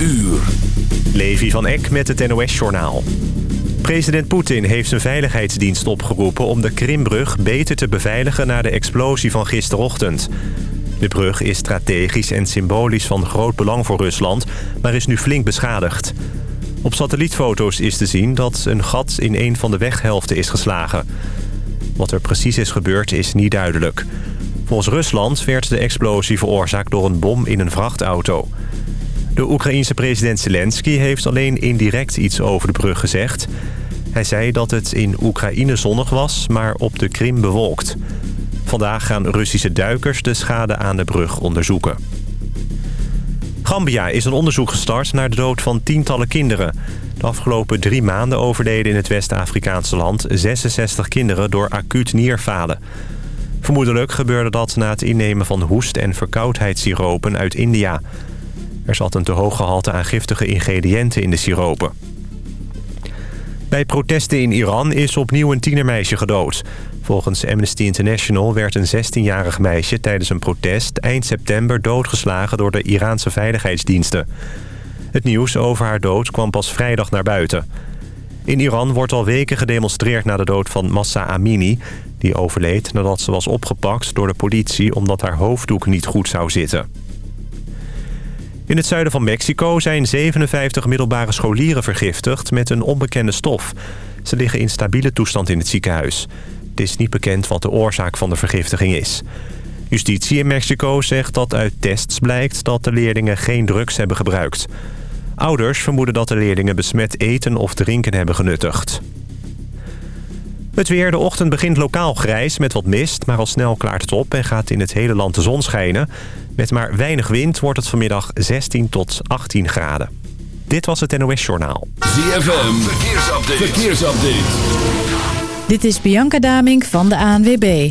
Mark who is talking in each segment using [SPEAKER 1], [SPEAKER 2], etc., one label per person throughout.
[SPEAKER 1] uur.
[SPEAKER 2] Levi van Eck met het NOS-journaal. President Poetin heeft zijn veiligheidsdienst opgeroepen... om de Krimbrug beter te beveiligen na de explosie van gisterochtend. De brug is strategisch en symbolisch van groot belang voor Rusland... maar is nu flink beschadigd. Op satellietfoto's is te zien dat een gat in een van de weghelften is geslagen. Wat er precies is gebeurd is niet duidelijk. Volgens Rusland werd de explosie veroorzaakt door een bom in een vrachtauto. De Oekraïense president Zelensky heeft alleen indirect iets over de brug gezegd. Hij zei dat het in Oekraïne zonnig was, maar op de Krim bewolkt. Vandaag gaan Russische duikers de schade aan de brug onderzoeken. Gambia is een onderzoek gestart naar de dood van tientallen kinderen. De afgelopen drie maanden overleden in het West-Afrikaanse land 66 kinderen door acuut nierfalen. Vermoedelijk gebeurde dat na het innemen van hoest- en verkoudheidssiropen uit India. Er zat een te hoog gehalte aan giftige ingrediënten in de siropen. Bij protesten in Iran is opnieuw een tienermeisje gedood. Volgens Amnesty International werd een 16-jarig meisje tijdens een protest eind september doodgeslagen door de Iraanse veiligheidsdiensten. Het nieuws over haar dood kwam pas vrijdag naar buiten. In Iran wordt al weken gedemonstreerd na de dood van Massa Amini... die overleed nadat ze was opgepakt door de politie omdat haar hoofddoek niet goed zou zitten. In het zuiden van Mexico zijn 57 middelbare scholieren vergiftigd met een onbekende stof. Ze liggen in stabiele toestand in het ziekenhuis. Het is niet bekend wat de oorzaak van de vergiftiging is. Justitie in Mexico zegt dat uit tests blijkt dat de leerlingen geen drugs hebben gebruikt. Ouders vermoeden dat de leerlingen besmet eten of drinken hebben genuttigd. Het weer. De ochtend begint lokaal grijs met wat mist, maar al snel klaart het op en gaat in het hele land de zon schijnen. Met maar weinig wind wordt het vanmiddag 16 tot 18 graden. Dit was het NOS Journaal.
[SPEAKER 1] ZFM. Verkeersupdate. Verkeersupdate.
[SPEAKER 3] Dit is Bianca Damink van de ANWB.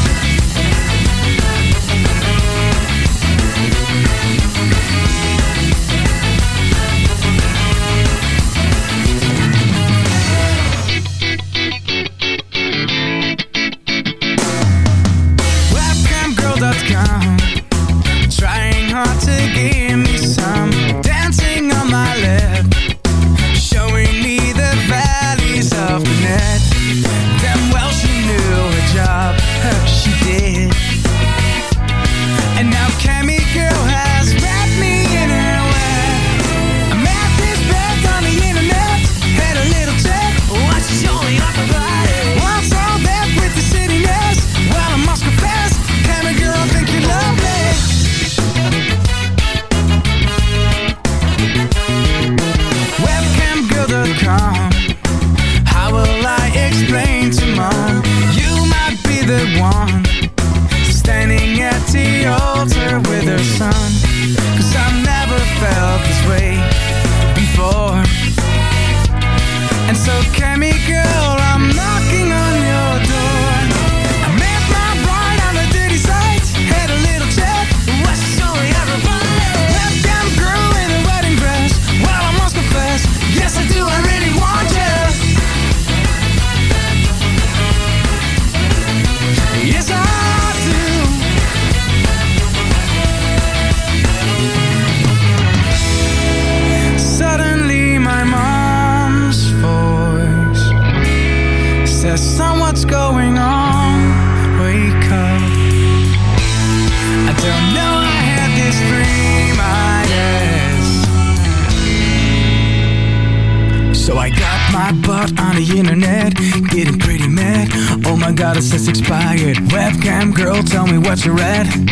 [SPEAKER 4] Son Cause I've never felt this way before. And so Cammy
[SPEAKER 5] bachelorette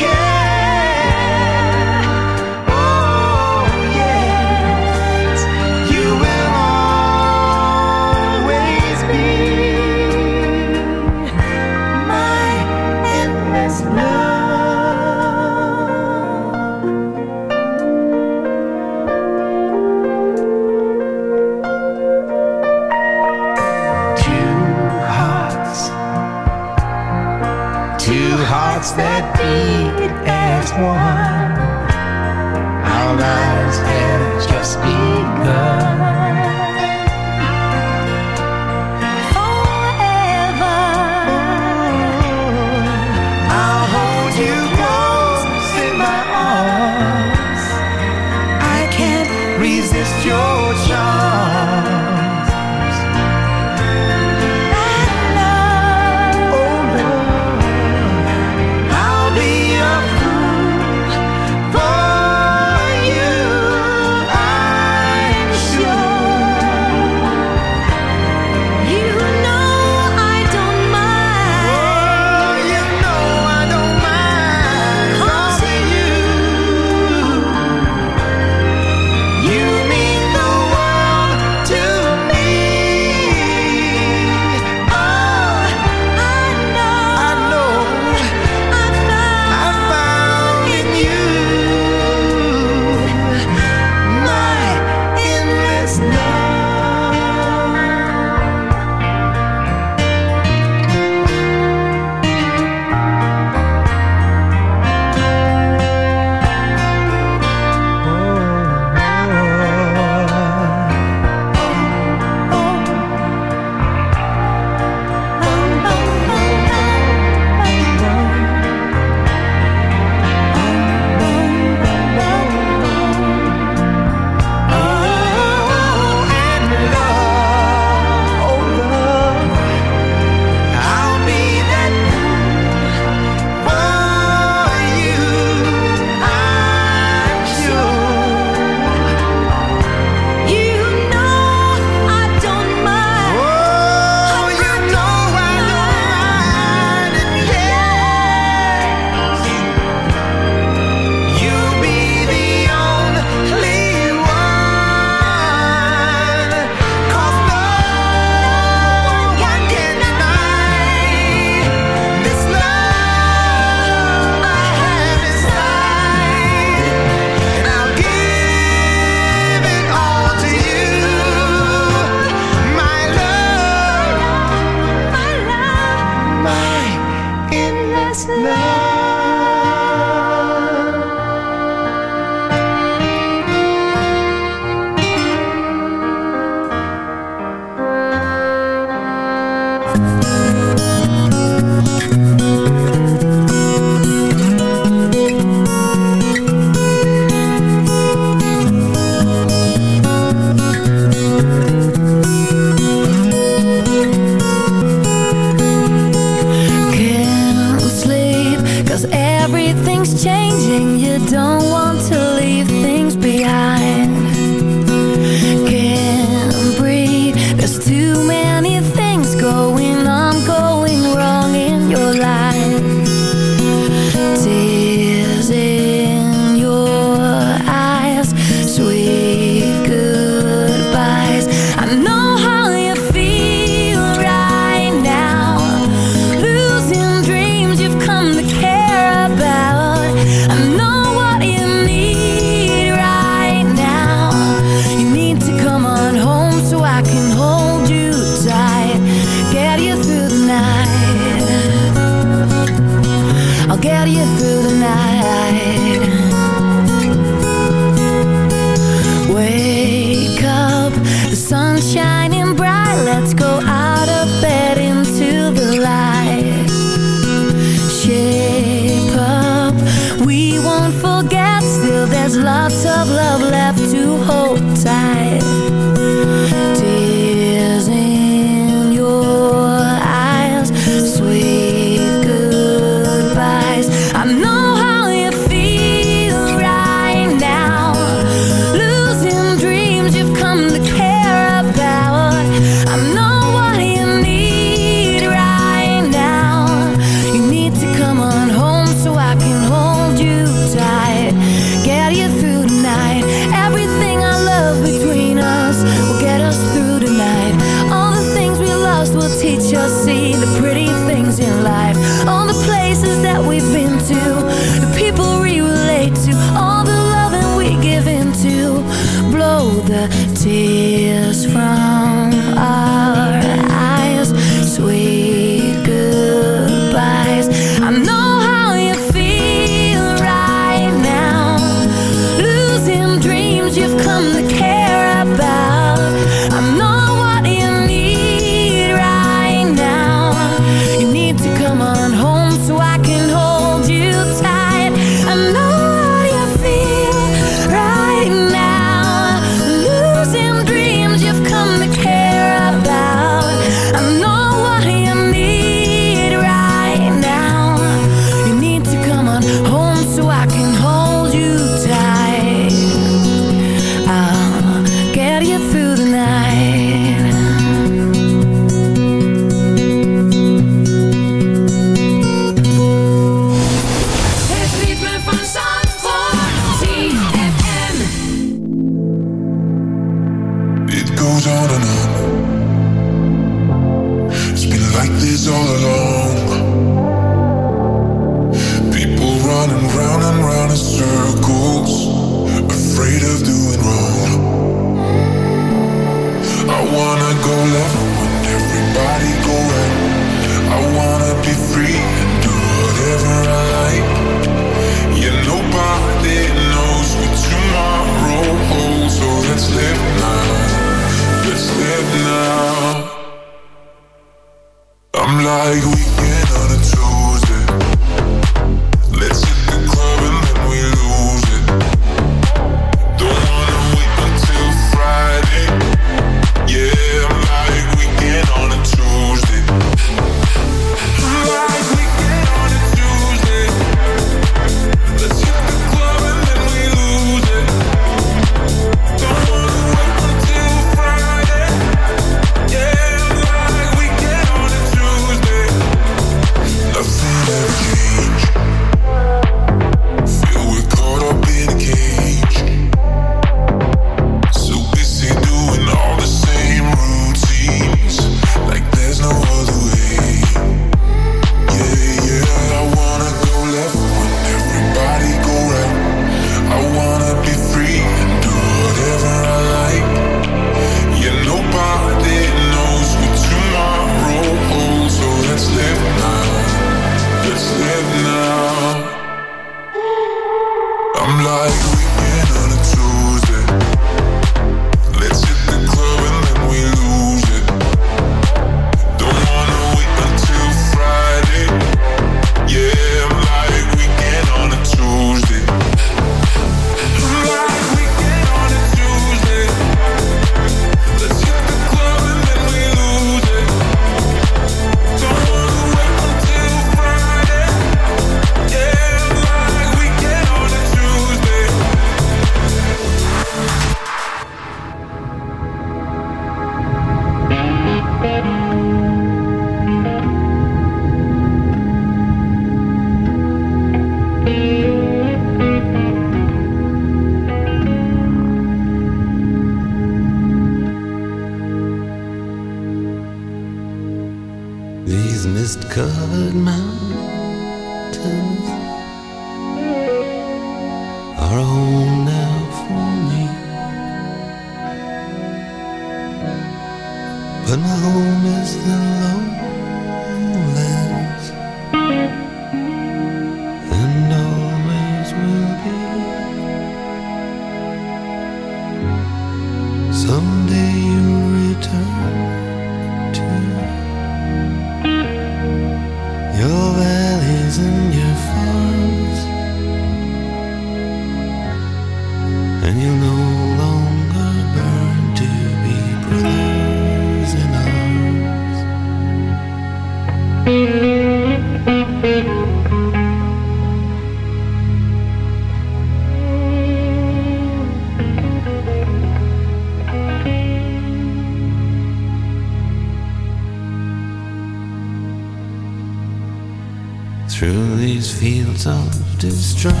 [SPEAKER 6] these fields of destruction.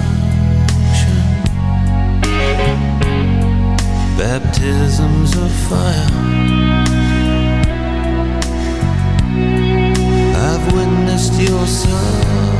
[SPEAKER 6] Baptisms of fire. I've witnessed your
[SPEAKER 7] sorrow.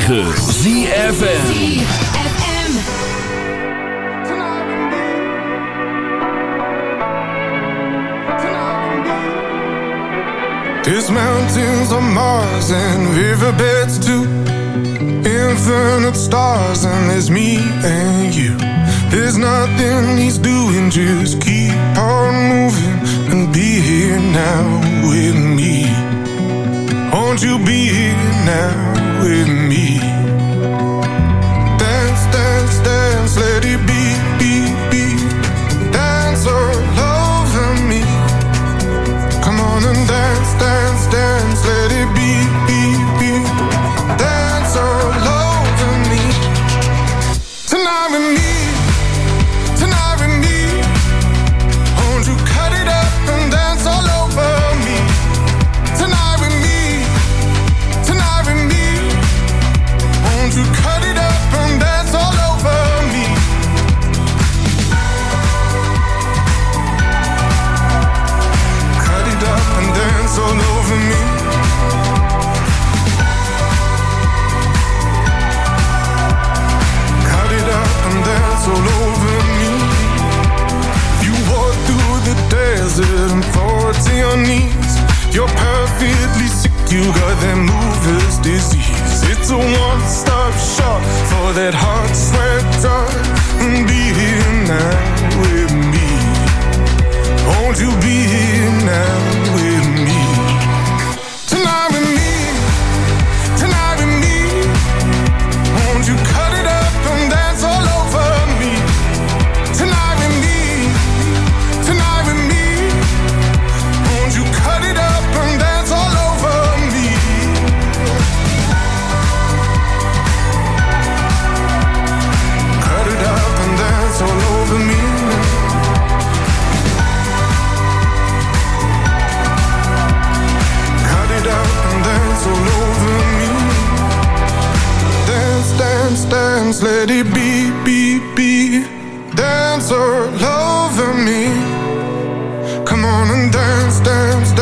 [SPEAKER 7] 9. wanna dance, dance, dance.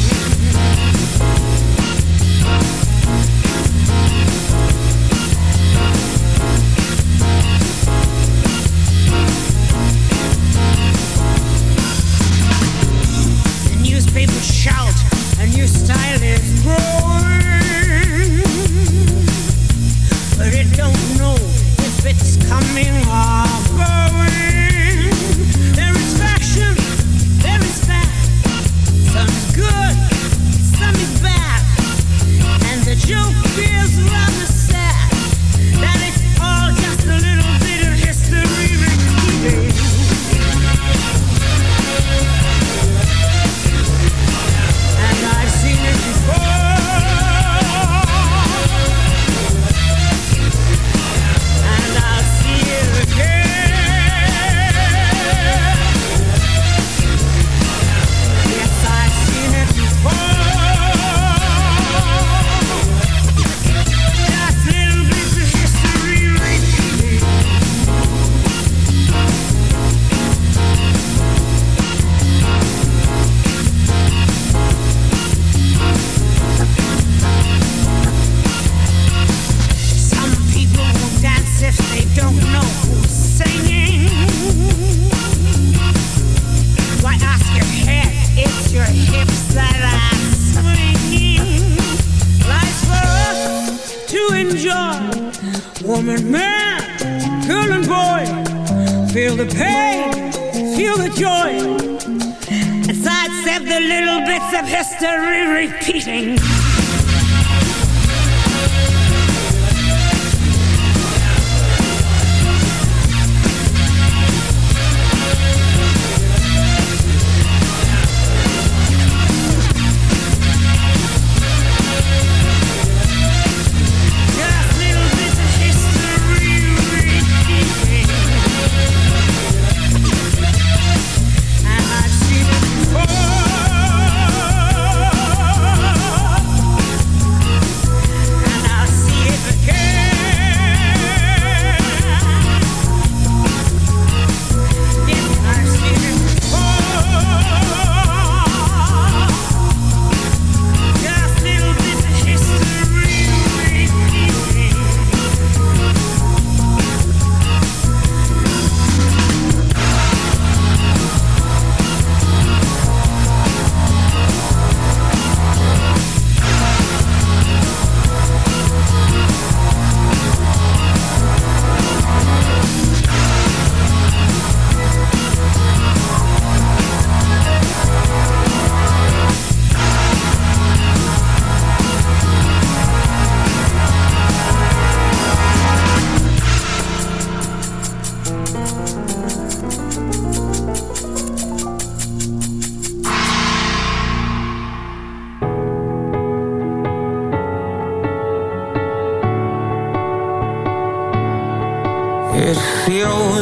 [SPEAKER 4] amazing.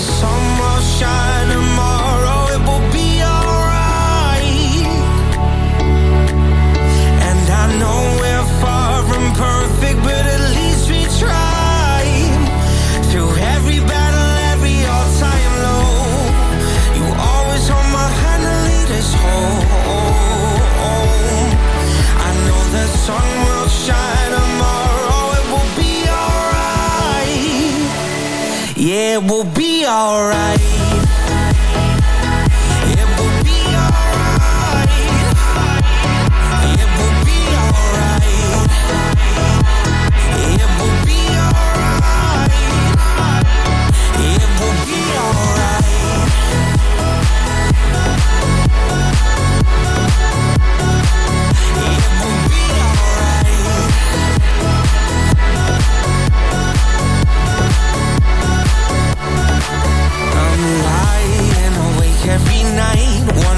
[SPEAKER 4] summer shine it will be alright.
[SPEAKER 8] night, one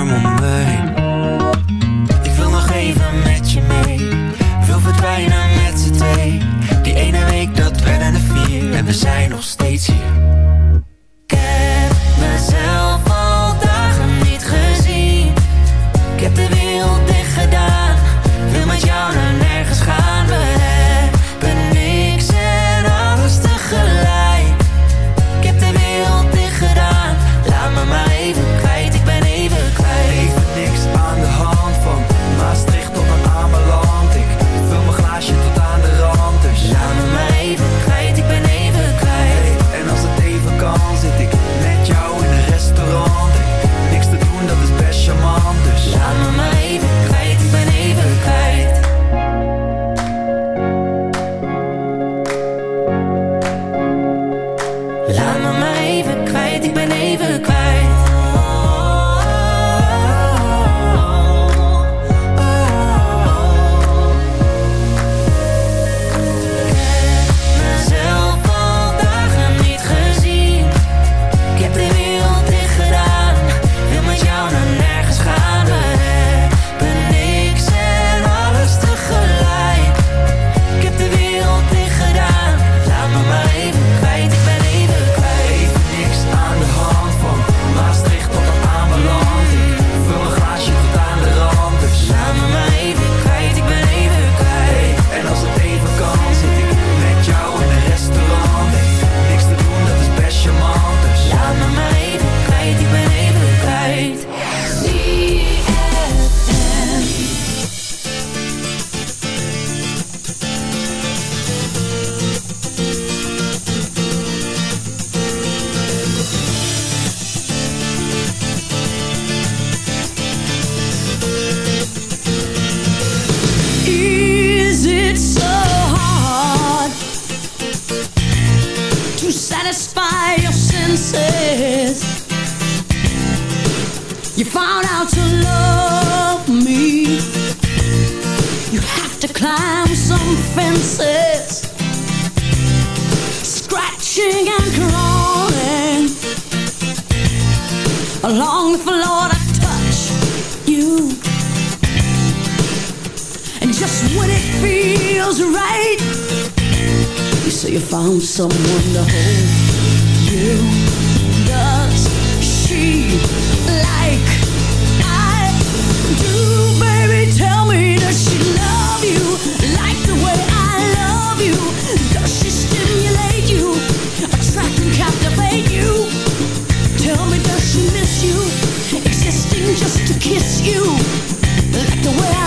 [SPEAKER 9] arm om mij to climb some fences, scratching and crawling along the floor to touch you. And just when it feels right, you say you found someone to hold you. Does she like I do, baby? Tell me, does she love? just to kiss you. Like the way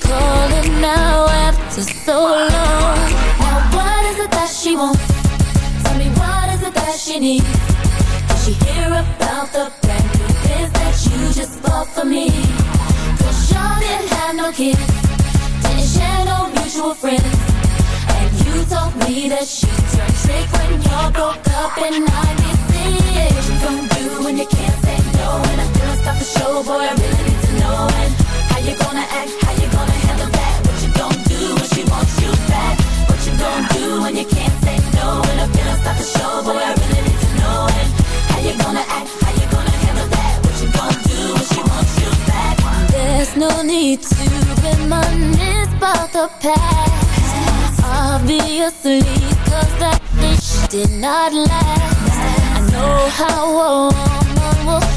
[SPEAKER 10] calling now after so long? Now what is it that she wants? Tell me what is it that she needs? Did she hear about the brand new biz that you just bought for me? Cause y'all didn't have no kids Didn't share no mutual friends And you told me that she turned trick when y'all broke up in 96 What you gonna do when you can't say no And I feel stop the show, boy, I really need to know And you gonna act, how you gonna handle that? What you gonna do when she wants you back? What you gonna do when you can't say no? And I feel stop the show, boy, I really need to know. And how you gonna act, how you gonna handle that? What you gonna do when she wants you back? There's no need to reminisce about the past. Obviously, cause that bitch did not last. I know how a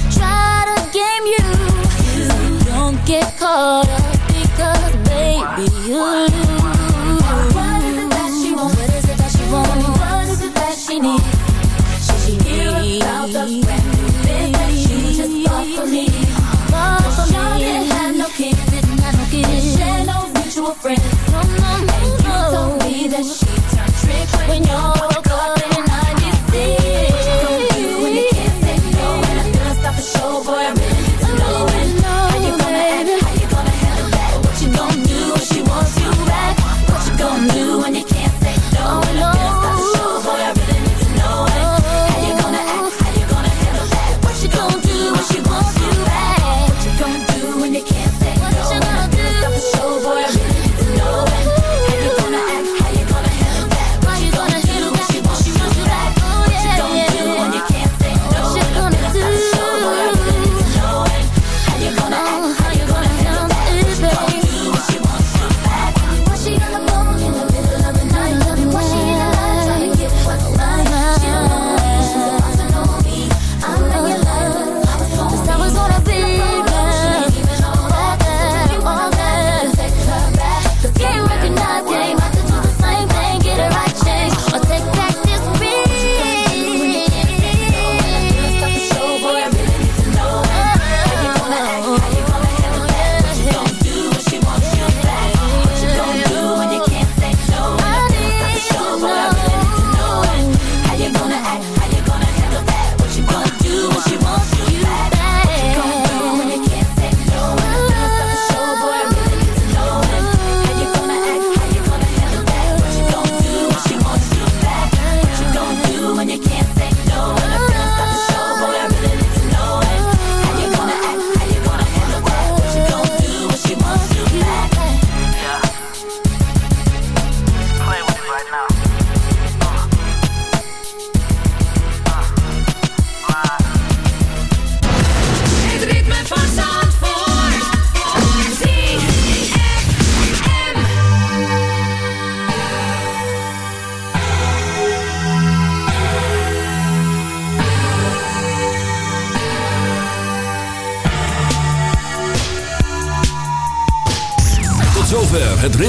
[SPEAKER 10] get caught up because baby you lose What is it that she wants? What is it that she wants? What is it that she needs? Should she hear about the brand new that you just bought for me? Bought for me didn't have no kids Didn't have no kids share no mutual friends No, no, no And you told me that she turned trick When y'all